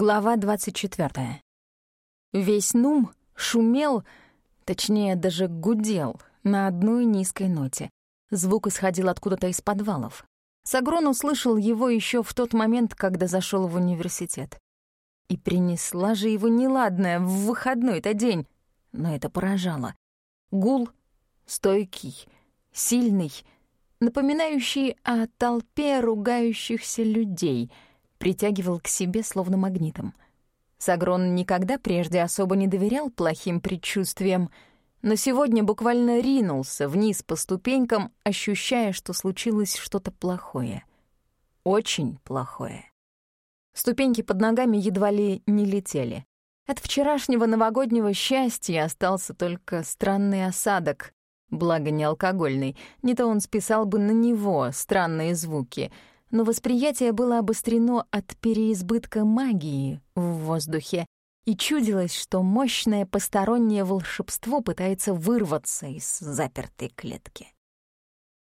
Глава 24. Весь Нум шумел, точнее, даже гудел на одной низкой ноте. Звук исходил откуда-то из подвалов. Сагрон услышал его еще в тот момент, когда зашел в университет. И принесла же его неладное в выходной-то день. Но это поражало. Гул стойкий, сильный, напоминающий о толпе ругающихся людей — притягивал к себе словно магнитом. Сагрон никогда прежде особо не доверял плохим предчувствиям, но сегодня буквально ринулся вниз по ступенькам, ощущая, что случилось что-то плохое. Очень плохое. Ступеньки под ногами едва ли не летели. От вчерашнего новогоднего счастья остался только странный осадок, благо не алкогольный, не то он списал бы на него странные звуки — но восприятие было обострено от переизбытка магии в воздухе, и чудилось, что мощное постороннее волшебство пытается вырваться из запертой клетки.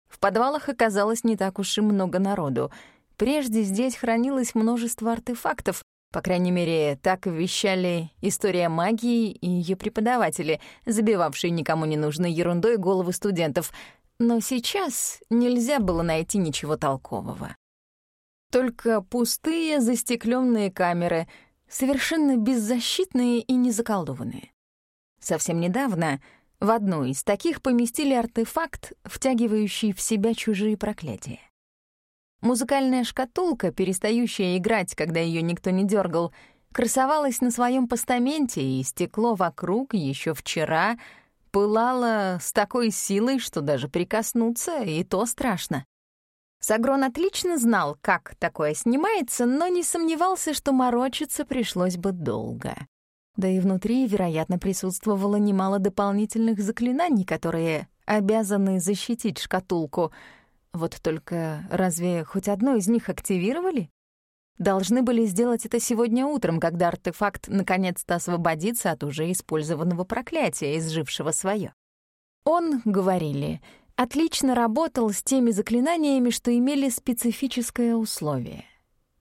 В подвалах оказалось не так уж и много народу. Прежде здесь хранилось множество артефактов, по крайней мере, так вещали история магии и ее преподаватели, забивавшие никому не нужной ерундой головы студентов. Но сейчас нельзя было найти ничего толкового. Только пустые застекленные камеры, совершенно беззащитные и незаколдованные. Совсем недавно в одну из таких поместили артефакт, втягивающий в себя чужие проклятия. Музыкальная шкатулка, перестающая играть, когда ее никто не дергал, красовалась на своем постаменте, и стекло вокруг еще вчера пылало с такой силой, что даже прикоснуться и то страшно. Сагрон отлично знал, как такое снимается, но не сомневался, что морочиться пришлось бы долго. Да и внутри, вероятно, присутствовало немало дополнительных заклинаний, которые обязаны защитить шкатулку. Вот только разве хоть одно из них активировали? Должны были сделать это сегодня утром, когда артефакт наконец-то освободится от уже использованного проклятия, изжившего свое. Он, говорили, — отлично работал с теми заклинаниями, что имели специфическое условие.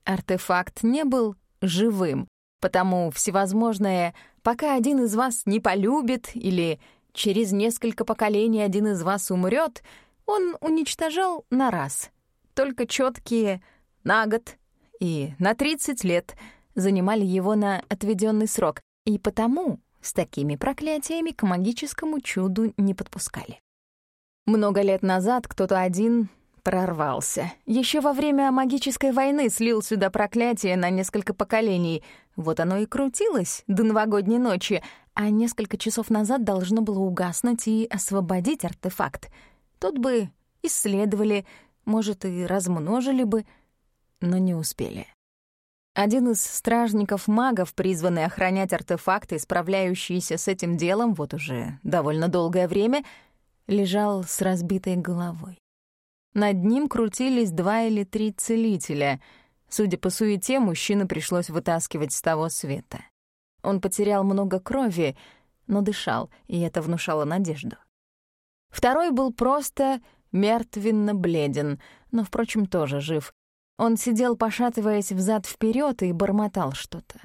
Артефакт не был живым, потому всевозможное «пока один из вас не полюбит» или «через несколько поколений один из вас умрет», он уничтожал на раз. Только четкие «на год» и «на 30 лет» занимали его на отведенный срок, и потому с такими проклятиями к магическому чуду не подпускали. Много лет назад кто-то один прорвался. Еще во время магической войны слил сюда проклятие на несколько поколений. Вот оно и крутилось до новогодней ночи, а несколько часов назад должно было угаснуть и освободить артефакт. Тот бы исследовали, может, и размножили бы, но не успели. Один из стражников-магов, призванный охранять артефакты, справляющиеся с этим делом вот уже довольно долгое время — лежал с разбитой головой. Над ним крутились два или три целителя. Судя по суете, мужчину пришлось вытаскивать с того света. Он потерял много крови, но дышал, и это внушало надежду. Второй был просто мертвенно бледен, но, впрочем, тоже жив. Он сидел, пошатываясь взад вперед и бормотал что-то.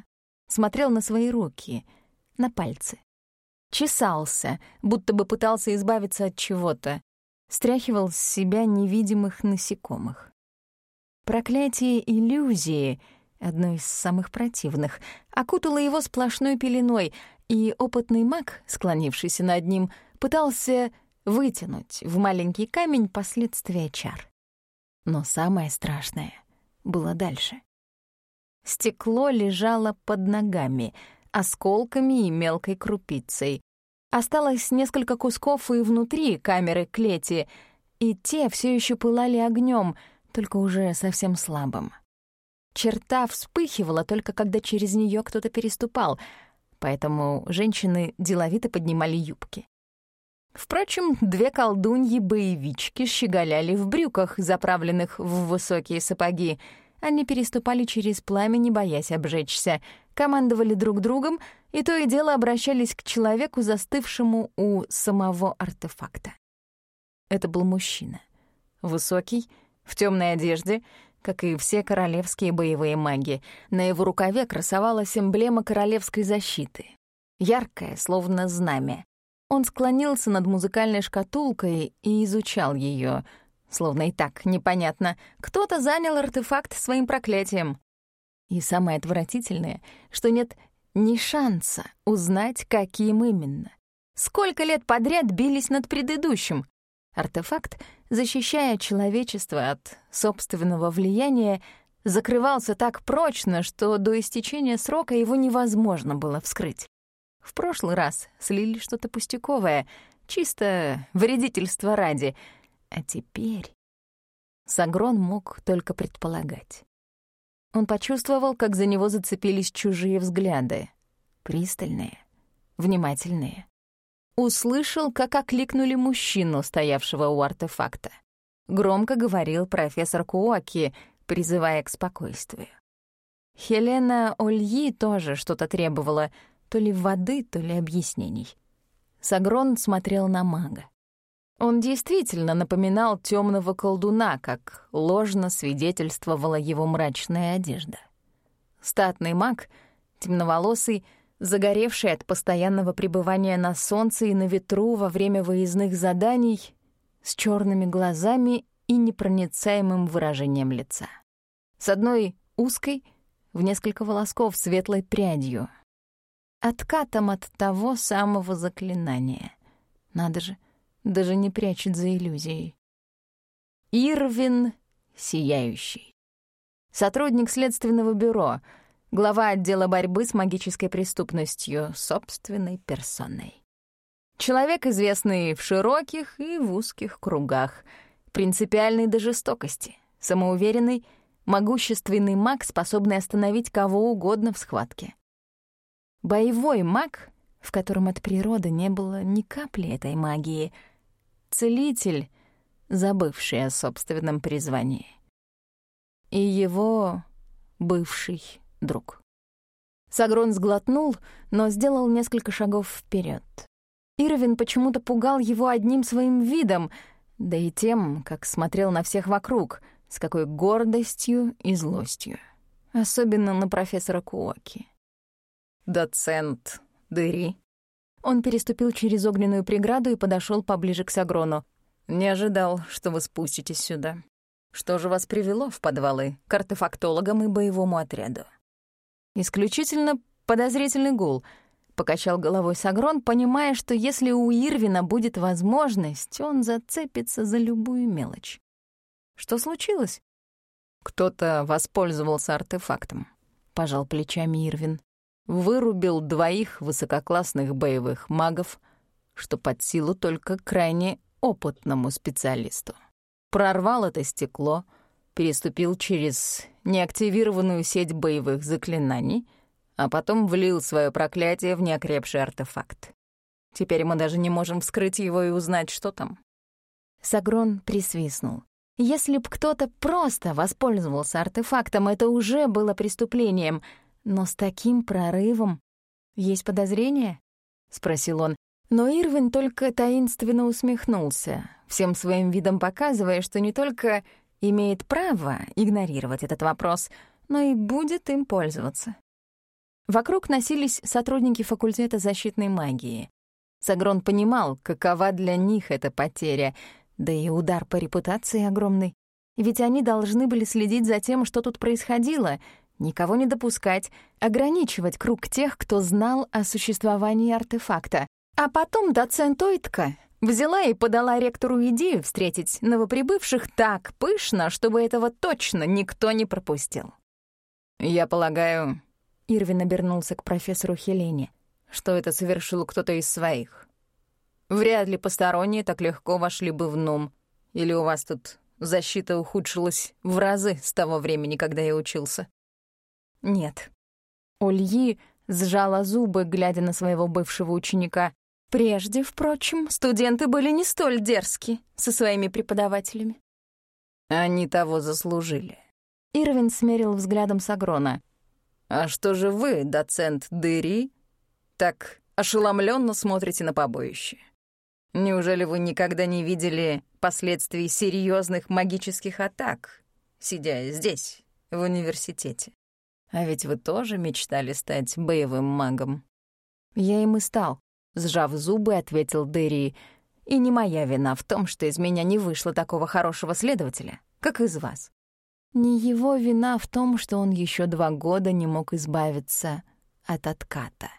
Смотрел на свои руки, на пальцы чесался, будто бы пытался избавиться от чего-то, стряхивал с себя невидимых насекомых. Проклятие иллюзии, одно из самых противных, окутало его сплошной пеленой, и опытный маг, склонившийся над ним, пытался вытянуть в маленький камень последствия чар. Но самое страшное было дальше. Стекло лежало под ногами — осколками и мелкой крупицей. Осталось несколько кусков и внутри камеры клети, и те все еще пылали огнем, только уже совсем слабым. Черта вспыхивала только когда через нее кто-то переступал, поэтому женщины деловито поднимали юбки. Впрочем, две колдуньи-боевички щеголяли в брюках, заправленных в высокие сапоги — они переступали через пламя, не боясь обжечься, командовали друг другом и то и дело обращались к человеку, застывшему у самого артефакта. Это был мужчина. Высокий, в темной одежде, Как и все королевские боевые маги, на его рукаве красовалась эмблема королевской защиты. Яркая, словно знамя. Он склонился над музыкальной шкатулкой и изучал ее, словно и так непонятно. Кто-то занял артефакт своим проклятием. И самое отвратительное, что нет ни шанса узнать, каким именно. Сколько лет подряд бились над предыдущим. Артефакт, защищая человечество от собственного влияния, закрывался так прочно, что до истечения срока его невозможно было вскрыть. В прошлый раз слили что-то пустяковое, чисто вредительство ради. А теперь... Сагрон мог только предполагать. Он почувствовал, как за него зацепились чужие взгляды. Пристальные, внимательные. Услышал, как окликнули мужчину, стоявшего у артефакта. Громко говорил профессор Куоки, призывая к спокойствию. Хелена Ольи тоже что-то требовала, то ли воды, то ли объяснений. Сагрон смотрел на мага. Он действительно напоминал темного колдуна, как ложно свидетельствовала его мрачная одежда. Статный маг, темноволосый, загоревший от постоянного пребывания на солнце и на ветру во время выездных заданий, с черными глазами и непроницаемым выражением лица. С одной узкой, в несколько волосков светлой прядью, откатом от того самого заклинания. Надо же, даже не прячет за иллюзией. Ирвин Сияющий. Сотрудник Следственного бюро, глава отдела борьбы с магической преступностью собственной персоной. Человек, известный в широких и в узких кругах, принципиальный до жестокости, самоуверенный, могущественный маг, способный остановить кого угодно в схватке. Боевой маг, в котором от природы не было ни капли этой магии — целитель, забывший о собственном призвании. И его бывший друг. Сагрон сглотнул, но сделал несколько шагов вперед. Ирвин почему-то пугал его одним своим видом, да и тем, как смотрел на всех вокруг, с какой гордостью и злостью. Особенно на профессора Куоки. «Доцент Дыри», он переступил через огненную преграду и подошел поближе к Сагрону. «Не ожидал, что вы спуститесь сюда. Что же вас привело в подвалы к артефактологам и боевому отряду?» «Исключительно подозрительный гул», — покачал головой Сагрон, понимая, что если у Ирвина будет возможность, он зацепится за любую мелочь. «Что случилось?» «Кто-то воспользовался артефактом», — пожал плечами Ирвин вырубил двоих высококлассных боевых магов, что под силу только крайне опытному специалисту. Прорвал это стекло, переступил через неактивированную сеть боевых заклинаний, а потом влил свое проклятие в неокрепший артефакт. Теперь мы даже не можем вскрыть его и узнать, что там. Сагрон присвистнул. Если б кто-то просто воспользовался артефактом, это уже было преступлением — но с таким прорывом есть подозрение? спросил он. Но Ирвин только таинственно усмехнулся, всем своим видом показывая, что не только имеет право игнорировать этот вопрос, но и будет им пользоваться. Вокруг носились сотрудники факультета защитной магии. Сагрон понимал, какова для них эта потеря, да и удар по репутации огромный. Ведь они должны были следить за тем, что тут происходило, Никого не допускать, ограничивать круг тех, кто знал о существовании артефакта. А потом доцент Ойтка взяла и подала ректору идею встретить новоприбывших так пышно, чтобы этого точно никто не пропустил. «Я полагаю...» — Ирвин обернулся к профессору Хелене, что это совершил кто-то из своих. «Вряд ли посторонние так легко вошли бы в НУМ. Или у вас тут защита ухудшилась в разы с того времени, когда я учился?» Нет. Ольи сжала зубы, глядя на своего бывшего ученика. Прежде, впрочем, студенты были не столь дерзки со своими преподавателями. Они того заслужили. Ирвин смерил взглядом Сагрона. «А что же вы, доцент Дыри, так ошеломленно смотрите на побоище? Неужели вы никогда не видели последствий серьезных магических атак, сидя здесь, в университете. А ведь вы тоже мечтали стать боевым магом. Я им и стал, сжав зубы, ответил Дерри. И не моя вина в том, что из меня не вышло такого хорошего следователя, как из вас. Не его вина в том, что он еще два года не мог избавиться от отката.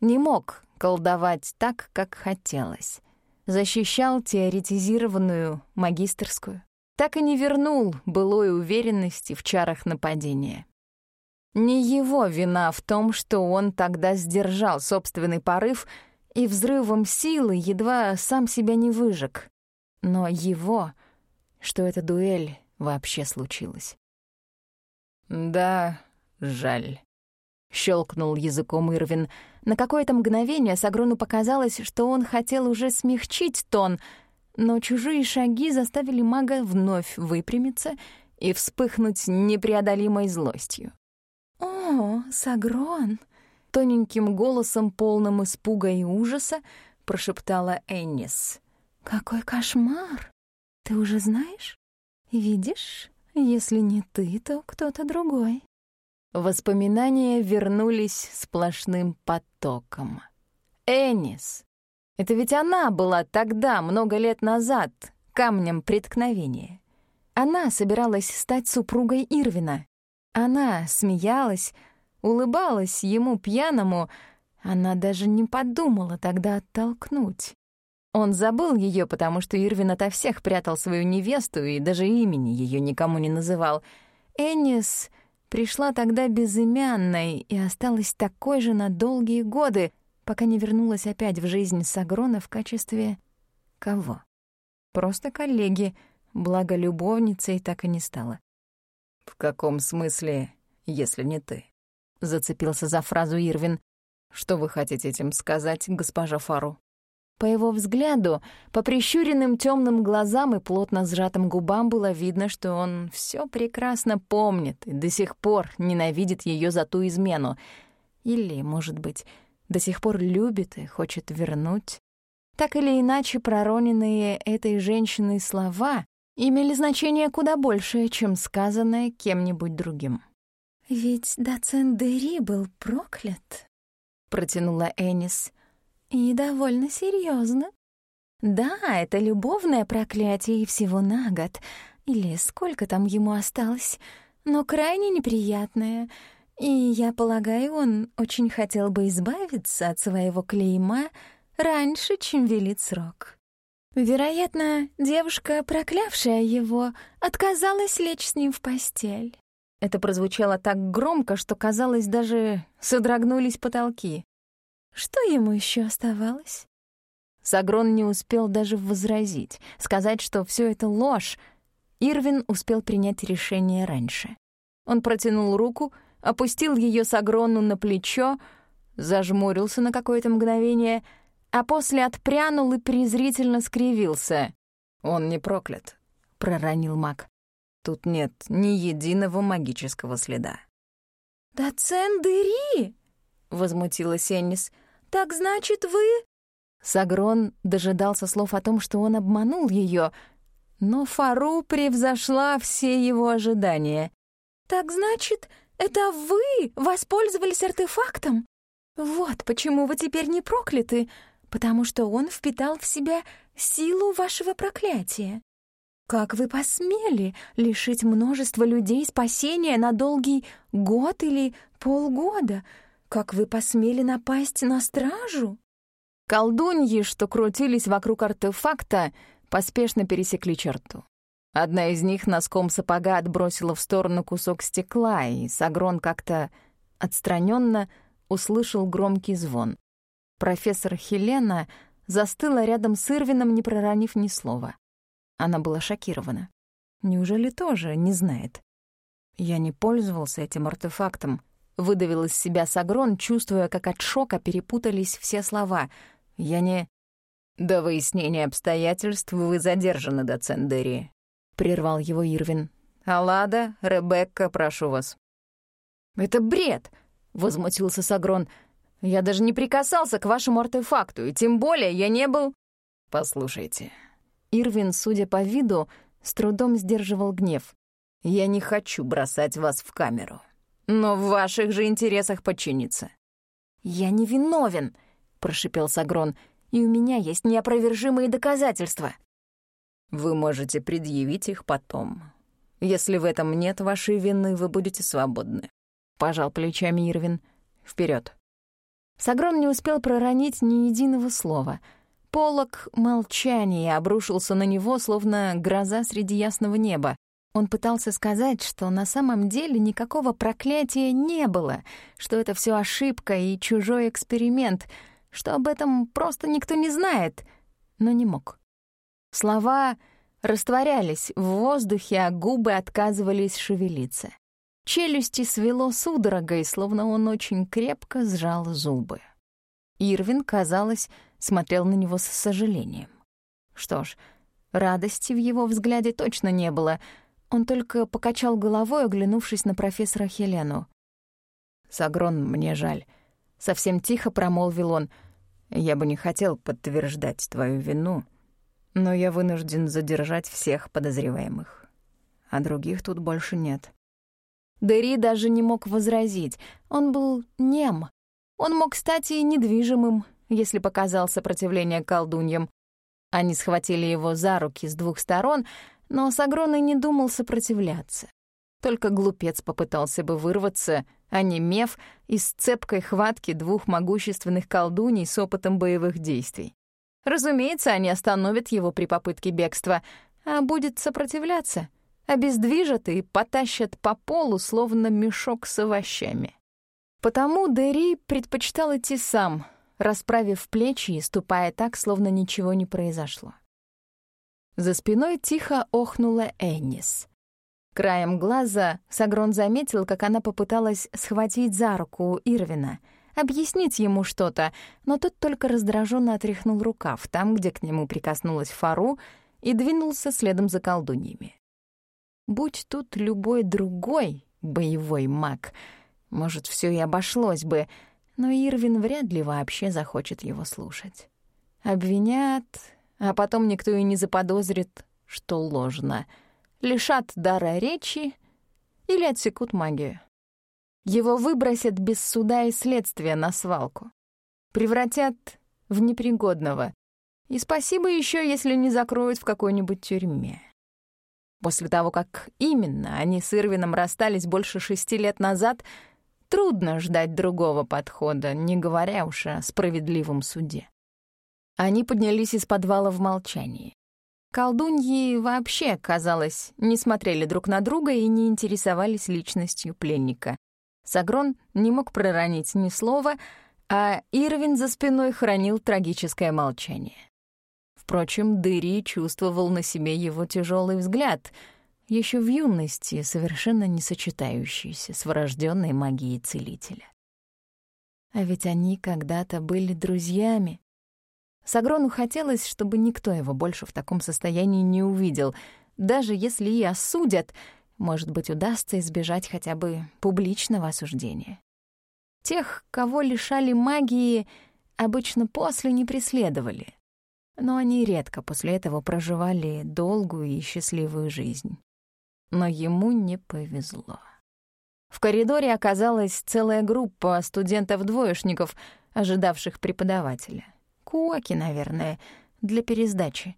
Не мог колдовать так, как хотелось. Защищал теоретизированную магистерскую. Так и не вернул былой уверенности в чарах нападения. Не его вина в том, что он тогда сдержал собственный порыв и взрывом силы едва сам себя не выжег. Но его, что эта дуэль вообще случилась. «Да, жаль», — щелкнул языком Ирвин. На какое-то мгновение Сагрону показалось, что он хотел уже смягчить тон, но чужие шаги заставили мага вновь выпрямиться и вспыхнуть непреодолимой злостью. «О, Сагрон!» — тоненьким голосом, полным испуга и ужаса, прошептала Эннис. «Какой кошмар! Ты уже знаешь? Видишь, если не ты, то кто-то другой». Воспоминания вернулись сплошным потоком. Эннис! Это ведь она была тогда, много лет назад, камнем преткновения. Она собиралась стать супругой Ирвина. Она смеялась, улыбалась ему пьяному. Она даже не подумала тогда оттолкнуть. Он забыл ее, потому что Ирвин ото всех прятал свою невесту и даже имени ее никому не называл. Эннис пришла тогда безымянной и осталась такой же на долгие годы, пока не вернулась опять в жизнь Сагрона в качестве... кого? Просто коллеги, благо любовницей так и не стала. «В каком смысле, если не ты?» — зацепился за фразу Ирвин. «Что вы хотите этим сказать, госпожа Фару?» По его взгляду, по прищуренным темным глазам и плотно сжатым губам было видно, что он все прекрасно помнит и до сих пор ненавидит ее за ту измену. Или, может быть, до сих пор любит и хочет вернуть. Так или иначе, пророненные этой женщиной слова имели значение куда большее, чем сказанное кем-нибудь другим. «Ведь доцент Дери был проклят», — протянула Энис. И довольно серьезно. Да, это любовное проклятие и всего на год, или сколько там ему осталось, но крайне неприятное. И я полагаю, он очень хотел бы избавиться от своего клейма раньше, чем велит срок. Вероятно, девушка, проклявшая его, отказалась лечь с ним в постель. Это прозвучало так громко, что, казалось, даже содрогнулись потолки. Что ему еще оставалось? Сагрон не успел даже возразить, сказать, что все это ложь. Ирвин успел принять решение раньше. Он протянул руку, опустил ее Сагрону на плечо, зажмурился на какое-то мгновение, а после отпрянул и презрительно скривился. «Он не проклят», — проронил маг. «Тут нет ни единого магического следа». «Доцент Дыри!» — возмутилась Эннис — «Так значит, вы...» Сагрон дожидался слов о том, что он обманул ее, но Фару превзошла все его ожидания. «Так значит, это вы воспользовались артефактом? Вот почему вы теперь не прокляты, потому что он впитал в себя силу вашего проклятия. Как вы посмели лишить множество людей спасения на долгий год или полгода?» Как вы посмели напасть на стражу?» Колдуньи, что крутились вокруг артефакта, поспешно пересекли черту. Одна из них носком сапога отбросила в сторону кусок стекла, и Сагрон как-то отстраненно услышал громкий звон. Профессор Хелена застыла рядом с Ирвином, не проронив ни слова. Она была шокирована. Неужели тоже не знает? Я не пользовался этим артефактом, Выдавил из себя Сагрон, чувствуя, как от шока перепутались все слова. «Я не...» «До выяснения обстоятельств вы задержаны, доцент Дерри», — прервал его Ирвин. «Аллада, Ребекка, прошу вас». «Это бред!» — возмутился Сагрон. «Я даже не прикасался к вашему артефакту, и тем более я не был...» «Послушайте». Ирвин, судя по виду, с трудом сдерживал гнев. Я не хочу бросать вас в камеру, но в ваших же интересах подчиниться». «Я не виновен», — прошипел Сагрон, «и у меня есть неопровержимые доказательства». «Вы можете предъявить их потом. Если в этом нет вашей вины, вы будете свободны», — пожал плечами Ирвин. Вперед. Сагрон не успел проронить ни единого слова. Полок молчания обрушился на него, словно гроза среди ясного неба. Он пытался сказать, что на самом деле никакого проклятия не было, что это все ошибка и чужой эксперимент, что об этом просто никто не знает, но не мог. Слова растворялись в воздухе, а губы отказывались шевелиться. Челюсти свело судорогой, словно он очень крепко сжал зубы. Ирвин, казалось, смотрел на него с сожалением. Что ж, радости в его взгляде точно не было. Он только покачал головой, оглянувшись на профессора Хелену. «Сагрон, мне жаль». Совсем тихо промолвил он. «Я бы не хотел подтверждать твою вину, но я вынужден задержать всех подозреваемых. А других тут больше нет». Дери даже не мог возразить. Он был нем. Он мог стать и недвижимым, если показал сопротивление колдуньям. Они схватили его за руки с двух сторон, но Сагрон и не думал сопротивляться. Только глупец попытался бы вырваться, а не меф, из цепкой хватки двух могущественных колдуней с опытом боевых действий. Разумеется, они остановят его при попытке бегства, а будет сопротивляться — обездвижат и потащат по полу, словно мешок с овощами. Потому Дэри предпочитал идти сам, расправив плечи и ступая так, словно ничего не произошло. За спиной тихо охнула Эннис. Краем глаза Сагрон заметил, как она попыталась схватить за руку Ирвина, объяснить ему что-то, но тот только раздраженно отряхнул рукав там, где к нему прикоснулась Фару, и двинулся следом за колдуньями. Будь тут любой другой боевой маг, может, все и обошлось бы, но Ирвин вряд ли вообще захочет его слушать. Обвинят, а потом никто и не заподозрит, что ложно. Лишат дара речи или отсекут магию. Его выбросят без суда и следствия на свалку. Превратят в непригодного. И спасибо еще, если не закроют в какой-нибудь тюрьме. После того, как именно они с Ирвином расстались больше шести лет назад, трудно ждать другого подхода, не говоря уж о справедливом суде. Они поднялись из подвала в молчании. Колдуньи вообще, казалось, не смотрели друг на друга и не интересовались личностью пленника. Сагрон не мог проронить ни слова, а Ирвин за спиной хранил трагическое молчание. Впрочем, Дыри чувствовал на себе его тяжелый взгляд, еще в юности совершенно не сочетающийся с врожденной магией целителя. А ведь они когда-то были друзьями. Сагрону хотелось, чтобы никто его больше в таком состоянии не увидел. Даже если и осудят, может быть, удастся избежать хотя бы публичного осуждения. Тех, кого лишали магии, обычно после не преследовали но они редко после этого проживали долгую и счастливую жизнь. Но ему не повезло. В коридоре оказалась целая группа студентов-двоечников, ожидавших преподавателя. Куаки, наверное, для пересдачи.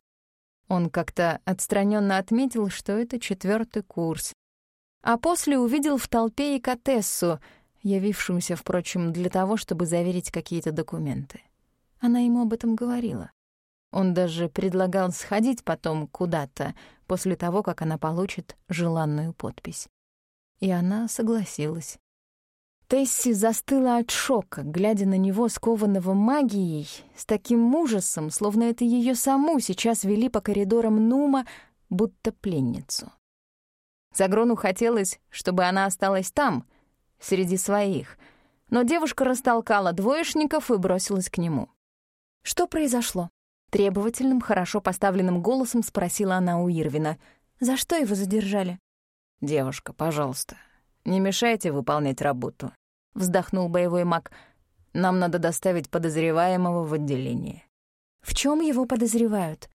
Он как-то отстраненно отметил, что это четвертый курс. А после увидел в толпе и Катессу, явившуюся, впрочем, для того, чтобы заверить какие-то документы. Она ему об этом говорила. Он даже предлагал сходить потом куда-то после того, как она получит желанную подпись. И она согласилась. Тесси застыла от шока, глядя на него, скованного магией, с таким ужасом, словно это ее саму сейчас вели по коридорам Нума, будто пленницу. Загрону хотелось, чтобы она осталась там, среди своих, но девушка растолкала двоечников и бросилась к нему. «Что произошло?» Требовательным, хорошо поставленным голосом спросила она у Ирвина. «За что его задержали?» «Девушка, пожалуйста, не мешайте выполнять работу», — вздохнул боевой маг. «Нам надо доставить подозреваемого в отделение». «В чем его подозревают?»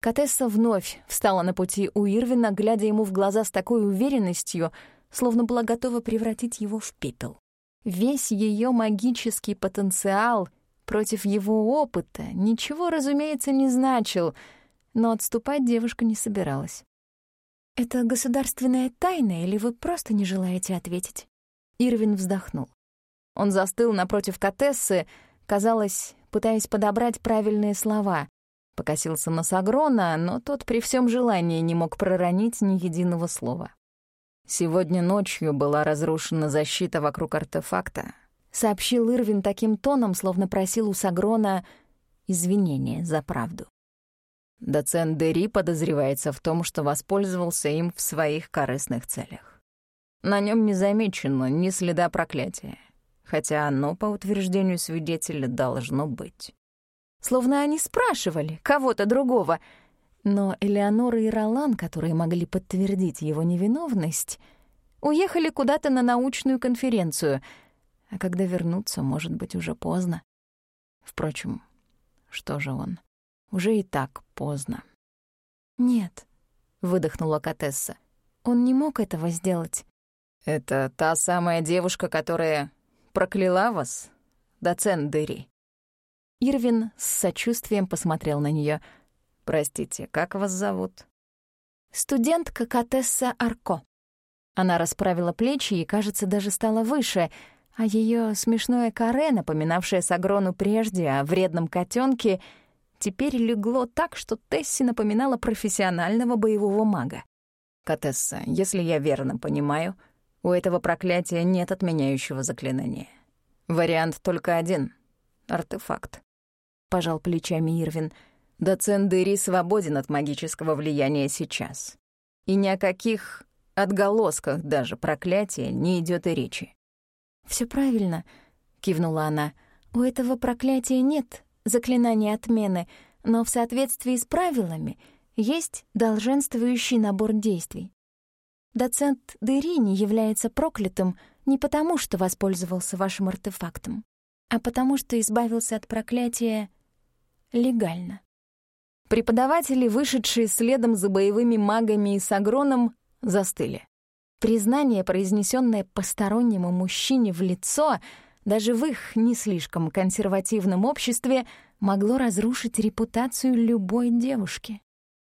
Катесса вновь встала на пути у Ирвина, глядя ему в глаза с такой уверенностью, словно была готова превратить его в пепел. Весь ее магический потенциал против его опыта ничего, разумеется, не значил, но отступать девушка не собиралась. «Это государственная тайна, или вы просто не желаете ответить?» Ирвин вздохнул. Он застыл напротив Катессы, казалось, пытаясь подобрать правильные слова. Покосился на Сагрона, но тот при всем желании не мог проронить ни единого слова. «Сегодня ночью была разрушена защита вокруг артефакта», — сообщил Ирвин таким тоном, словно просил у Сагрона извинения за правду. Доцент Дери подозревается в том, что воспользовался им в своих корыстных целях. На нем не замечено ни следа проклятия, хотя оно, по утверждению свидетеля, должно быть словно они спрашивали кого-то другого. Но Элеонора и Ролан, которые могли подтвердить его невиновность, уехали куда-то на научную конференцию, а когда вернуться, может быть, уже поздно. Впрочем, что же он? Уже и так поздно. «Нет», — выдохнула Катесса, — «он не мог этого сделать». «Это та самая девушка, которая прокляла вас, доцент Дыри?» Ирвин с сочувствием посмотрел на нее. «Простите, как вас зовут?» «Студентка Катесса Арко». Она расправила плечи и, кажется, даже стала выше, а ее смешное каре, напоминавшее Сагрону прежде о вредном котенке, теперь легло так, что Тесси напоминала профессионального боевого мага. «Катесса, если я верно понимаю, у этого проклятия нет отменяющего заклинания. Вариант только один — артефакт пожал плечами Ирвин. Доцент Дыри свободен от магического влияния сейчас. И ни о каких отголосках даже проклятия не идет и речи. Все правильно», — кивнула она. «У этого проклятия нет заклинания отмены, но в соответствии с правилами есть долженствующий набор действий. Доцент Дыри не является проклятым не потому, что воспользовался вашим артефактом, а потому что избавился от проклятия легально. Преподаватели, вышедшие следом за боевыми магами и сагроном, застыли. Признание, произнесенное постороннему мужчине в лицо, даже в их не слишком консервативном обществе, могло разрушить репутацию любой девушки.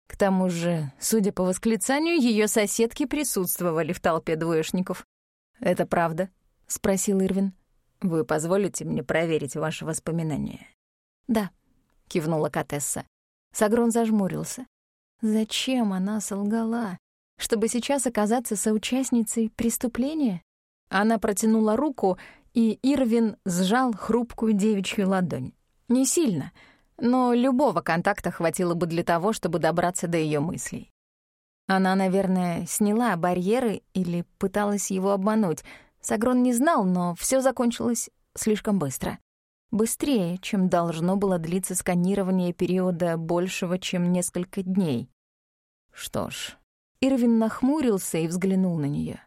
К тому же, судя по восклицанию, ее соседки присутствовали в толпе двоечников. «Это правда?» — спросил Ирвин. «Вы позволите мне проверить ваши воспоминания?» «Да», — кивнула Катесса. Сагрон зажмурился. Зачем она солгала? Чтобы сейчас оказаться соучастницей преступления? Она протянула руку, и Ирвин сжал хрупкую девичью ладонь. Не сильно, но любого контакта хватило бы для того, чтобы добраться до ее мыслей. Она, наверное, сняла барьеры или пыталась его обмануть. Сагрон не знал, но все закончилось слишком быстро. Быстрее, чем должно было длиться сканирование периода большего, чем несколько дней. Что ж, Ирвин нахмурился и взглянул на нее.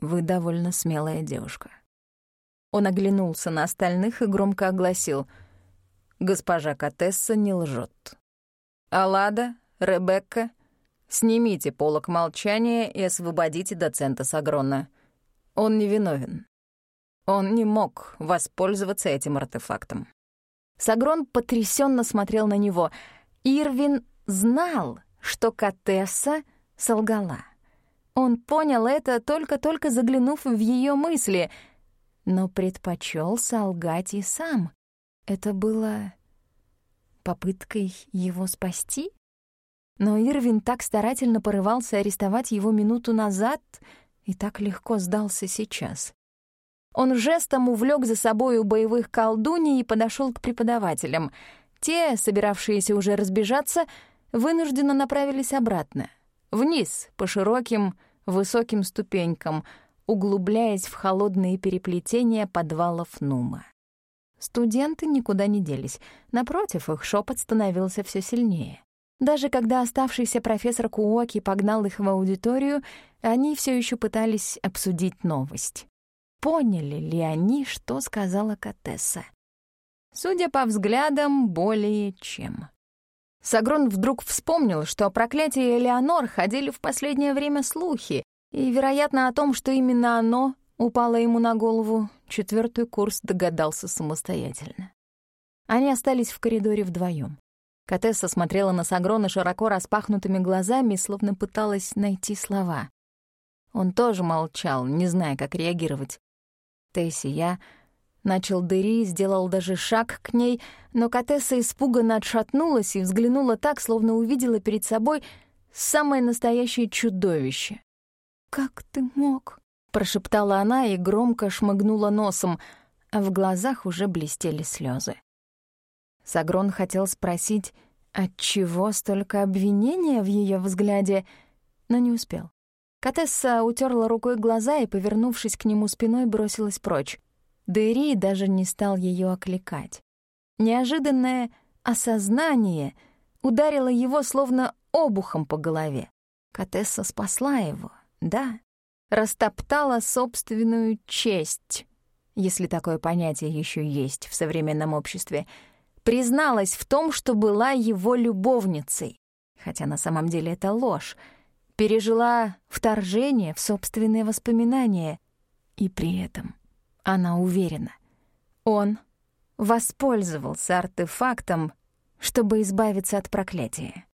«Вы довольно смелая девушка». Он оглянулся на остальных и громко огласил. «Госпожа Катесса не лжет. Алада, Ребекка, снимите полок молчания и освободите доцента Сагрона. Он невиновен. Он не мог воспользоваться этим артефактом. Сагрон потрясенно смотрел на него. Ирвин знал, что Катесса солгала. Он понял это, только-только заглянув в ее мысли, но предпочел солгать и сам. Это было попыткой его спасти? Но Ирвин так старательно порывался арестовать его минуту назад и так легко сдался сейчас. Он жестом увлек за собою боевых колдуней и подошел к преподавателям. Те, собиравшиеся уже разбежаться, вынужденно направились обратно. Вниз, по широким, высоким ступенькам, углубляясь в холодные переплетения подвалов Нума. Студенты никуда не делись. Напротив, их шепот становился все сильнее. Даже когда оставшийся профессор Куоки погнал их в аудиторию, они все еще пытались обсудить новость поняли ли они, что сказала Катесса. Судя по взглядам, более чем. Сагрон вдруг вспомнил, что о проклятии Элеонор ходили в последнее время слухи, и, вероятно, о том, что именно оно упало ему на голову, четвертый курс догадался самостоятельно. Они остались в коридоре вдвоем. Катесса смотрела на Сагрона широко распахнутыми глазами, словно пыталась найти слова. Он тоже молчал, не зная, как реагировать. Тесси, я Начал Дери, сделал даже шаг к ней, но Катесса испуганно отшатнулась и взглянула так, словно увидела перед собой самое настоящее чудовище. «Как ты мог?» — прошептала она и громко шмыгнула носом, а в глазах уже блестели слезы. Сагрон хотел спросить, отчего столько обвинения в ее взгляде, но не успел. Катесса утерла рукой глаза и, повернувшись к нему спиной, бросилась прочь. Дэри даже не стал ее окликать. Неожиданное осознание ударило его словно обухом по голове. Катесса спасла его, да, растоптала собственную честь, если такое понятие еще есть в современном обществе, призналась в том, что была его любовницей, хотя на самом деле это ложь, пережила вторжение в собственные воспоминания и при этом она уверена. Он воспользовался артефактом, чтобы избавиться от проклятия.